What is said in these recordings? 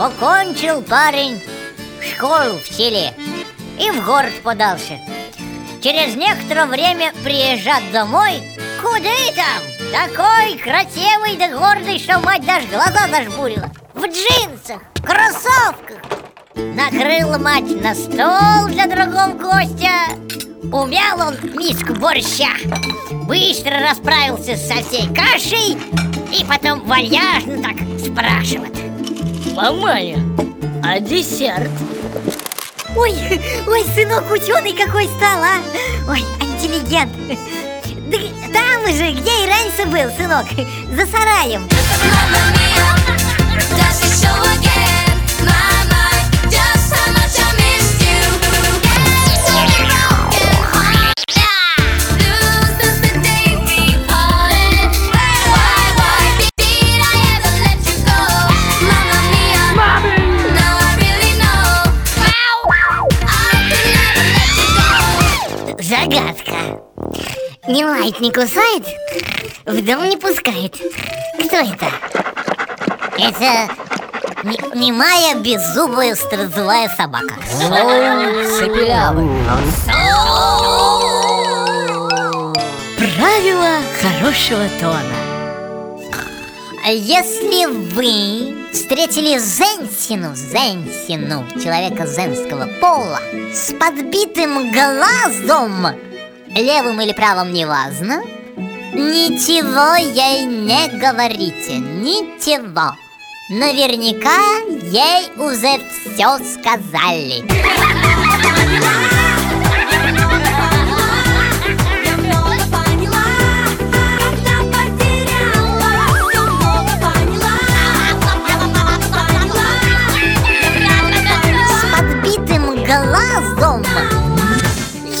Бросил парень школу в селе и в город подался. Через некоторое время приезжат домой. Куда там? Такой красивый да гордый, что мать даже глаза зажмурила. В джинсах, кроссовках. Накрыла мать на стол для другого гостя. Умял он миску борща. Быстро расправился со всей кашей и потом вальяжно так спрашивает. Мамая, а десерт? Ой, ой, сынок ученый какой стал, а? Ой, интеллигент. Да там же, где и раньше был, сынок, за сараем. Загадка. Ни лает не кусает, в дом не пускает. Кто это? Это не- немая беззубая стразовая собака. Цепелявый Правило хорошего тона. А Если вы встретили Зенсину, Зенсину, человека женского пола, с подбитым глазом, левым или правым, неважно, ничего ей не говорите, ничего. Наверняка ей уже все сказали.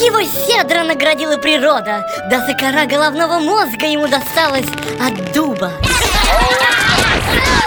Его щедро наградила природа. Даже кора головного мозга ему досталась от дуба